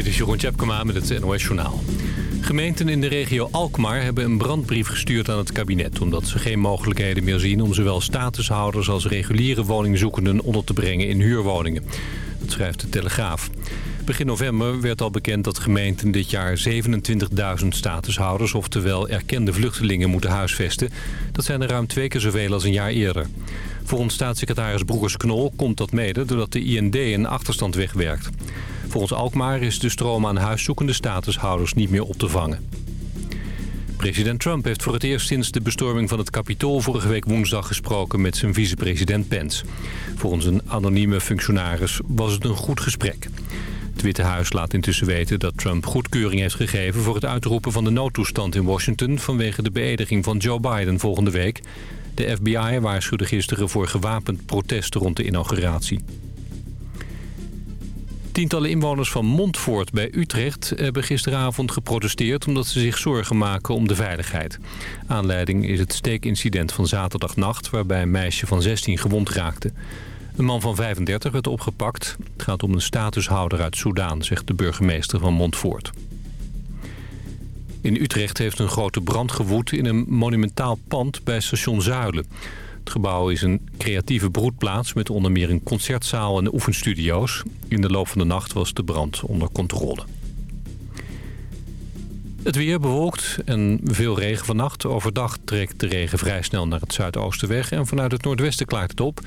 Dit is Jeroen Tjepkema met het NOS Journaal. Gemeenten in de regio Alkmaar hebben een brandbrief gestuurd aan het kabinet... omdat ze geen mogelijkheden meer zien om zowel statushouders als reguliere woningzoekenden onder te brengen in huurwoningen. Dat schrijft de Telegraaf. Begin november werd al bekend dat gemeenten dit jaar 27.000 statushouders... oftewel erkende vluchtelingen moeten huisvesten. Dat zijn er ruim twee keer zoveel als een jaar eerder. Volgens staatssecretaris Broekers-Knol komt dat mede doordat de IND een achterstand wegwerkt. Volgens Alkmaar is de stroom aan huiszoekende statushouders niet meer op te vangen. President Trump heeft voor het eerst sinds de bestorming van het Capitool vorige week woensdag gesproken met zijn vicepresident Pence. Volgens een anonieme functionaris was het een goed gesprek. Het Witte Huis laat intussen weten dat Trump goedkeuring heeft gegeven voor het uitroepen van de noodtoestand in Washington vanwege de beëdiging van Joe Biden volgende week. De FBI waarschuwde gisteren voor gewapend protest rond de inauguratie. Tientallen inwoners van Montfort bij Utrecht hebben gisteravond geprotesteerd... omdat ze zich zorgen maken om de veiligheid. Aanleiding is het steekincident van zaterdagnacht... waarbij een meisje van 16 gewond raakte. Een man van 35 werd opgepakt. Het gaat om een statushouder uit Soudaan, zegt de burgemeester van Montfort. In Utrecht heeft een grote brand gewoed in een monumentaal pand bij station Zuilen. Het gebouw is een creatieve broedplaats met onder meer een concertzaal en oefenstudio's. In de loop van de nacht was de brand onder controle. Het weer bewolkt en veel regen vannacht. Overdag trekt de regen vrij snel naar het zuidoosten weg... en vanuit het noordwesten klaart het op.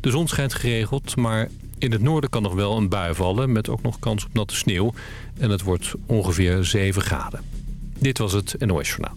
De zon schijnt geregeld, maar in het noorden kan nog wel een bui vallen... met ook nog kans op natte sneeuw. En het wordt ongeveer 7 graden. Dit was het NOS Journaal.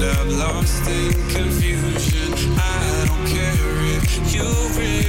So I cry and I pray and I beg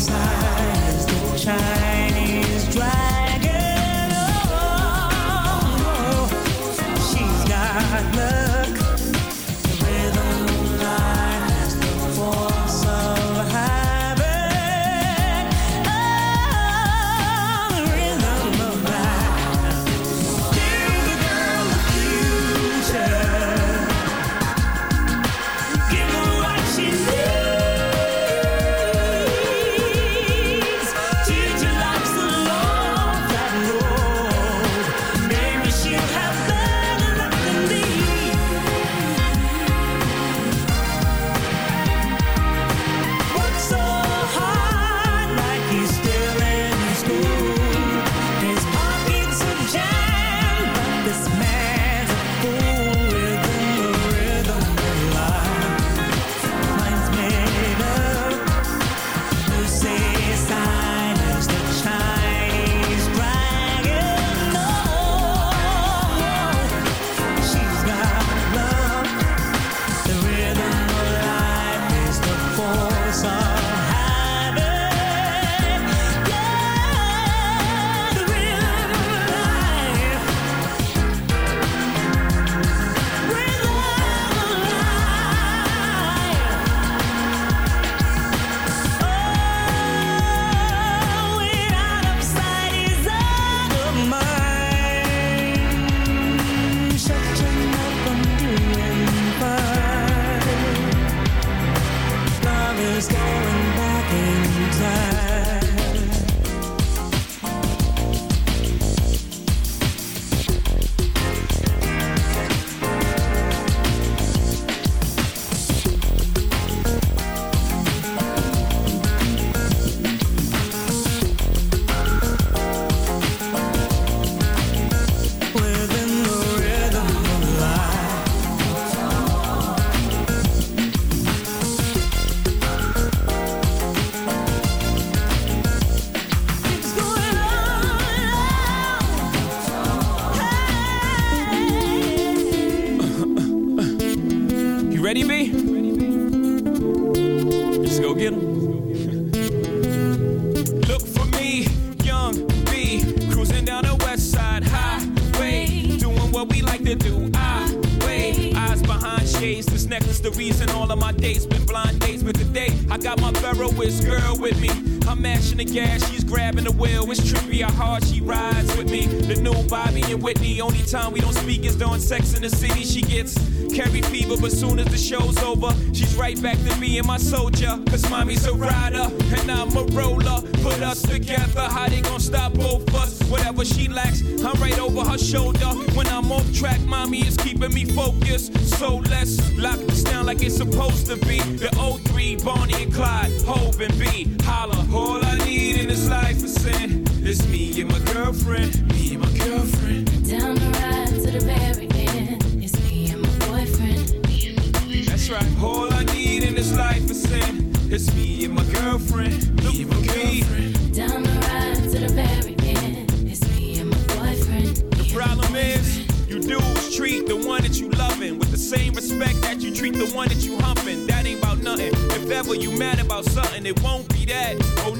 sex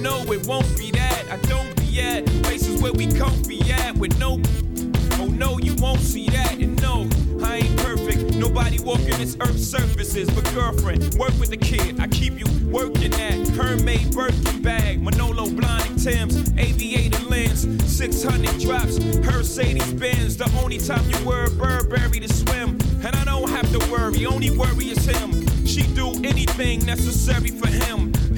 no, it won't be that. I don't be at places where we comfy at with no. Oh no, you won't see that. And no, I ain't perfect. Nobody walking this earth's surfaces. But girlfriend, work with the kid. I keep you working at Hermès Birkin bag, Manolo Blahnik Tim's, aviator lens, 600 drops, Mercedes Benz. The only time you wear Burberry to swim. And I don't have to worry, only worry is him. She do anything necessary for him.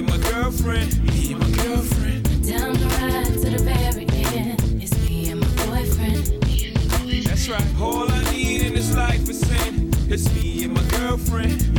you're my girlfriend. Yeah, my girlfriend. Down the ride to the very end. It's me and my boyfriend. That's right. All I need in this life is sin. It's me and my girlfriend.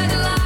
Hypnotized by the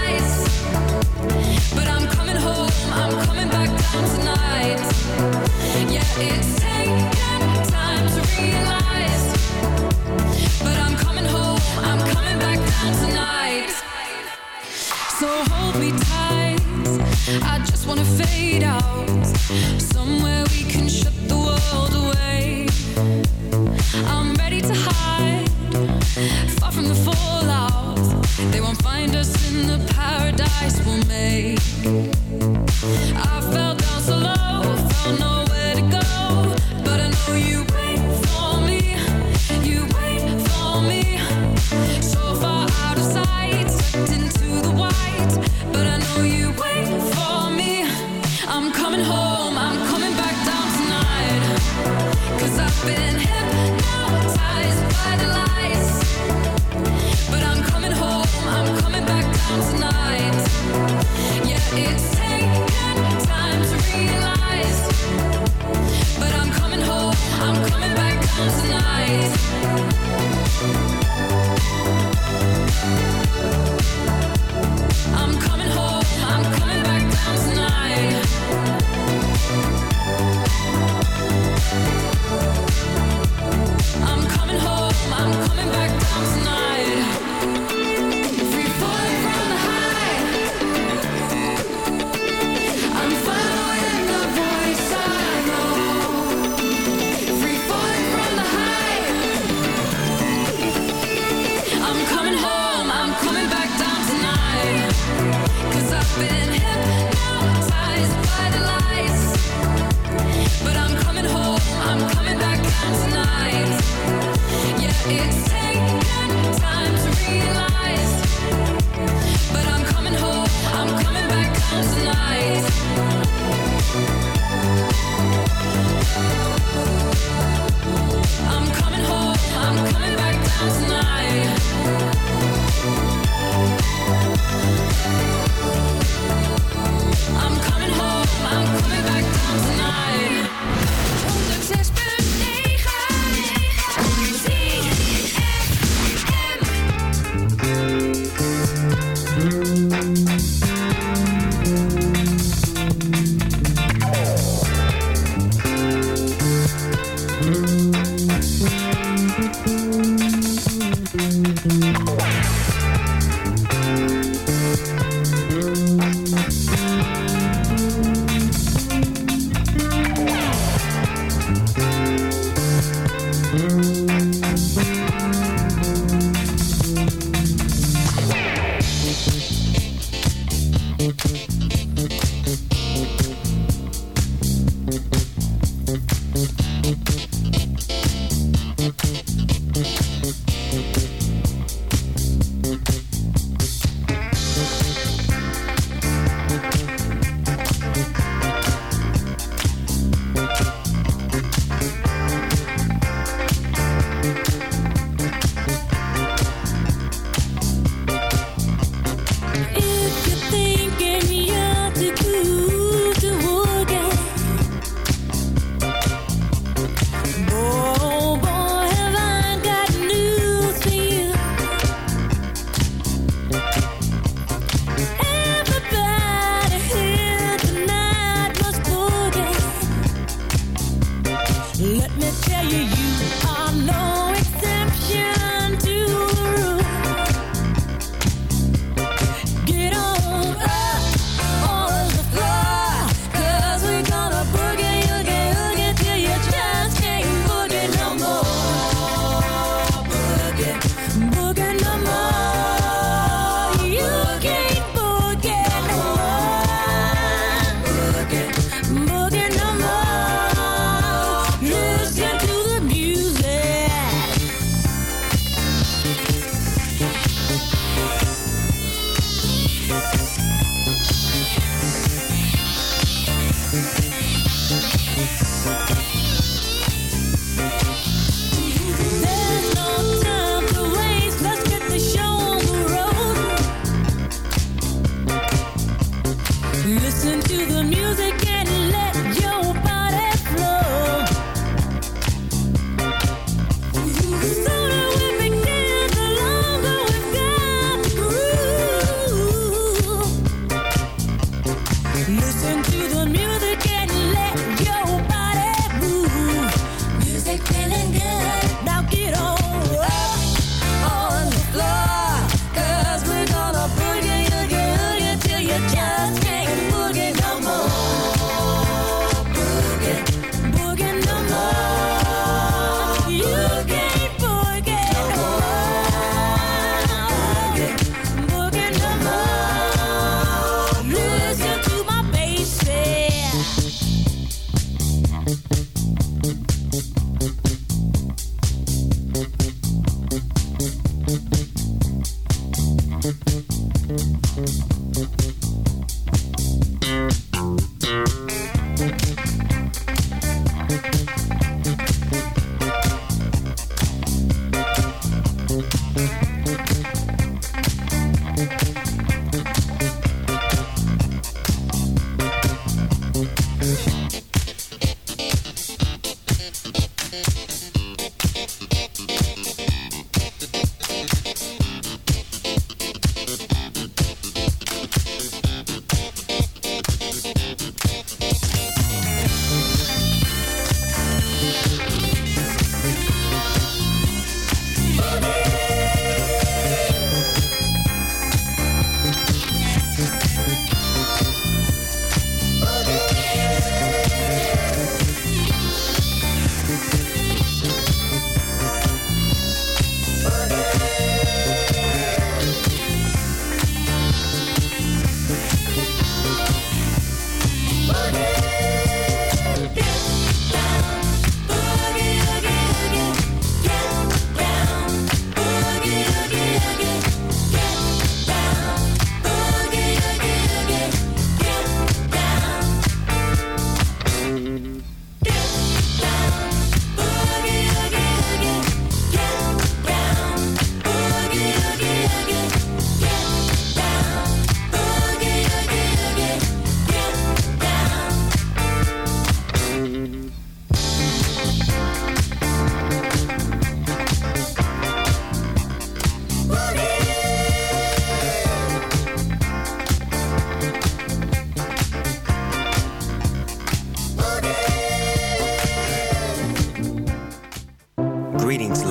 it's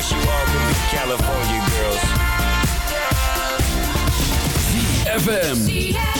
wish you all could be California girls. ZFM.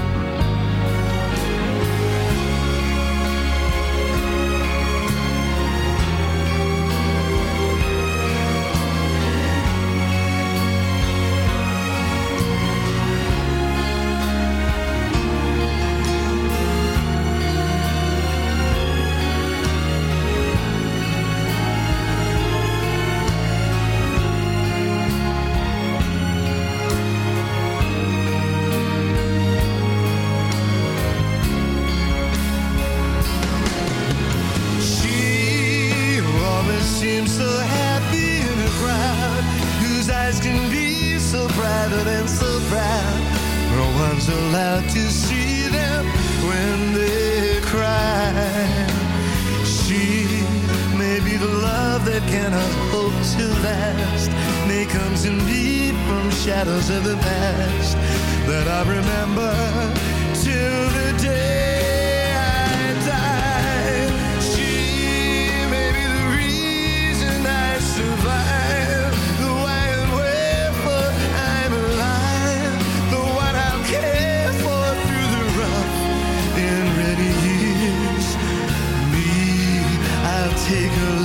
No one's allowed to see them when they cry. She may be the love that cannot hope to last. May comes indeed from shadows of the past that I remember till the day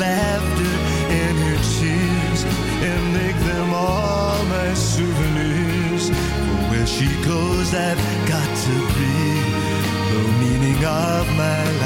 laughter and her tears and make them all my souvenirs. Where she goes, I've got to be. The meaning of my life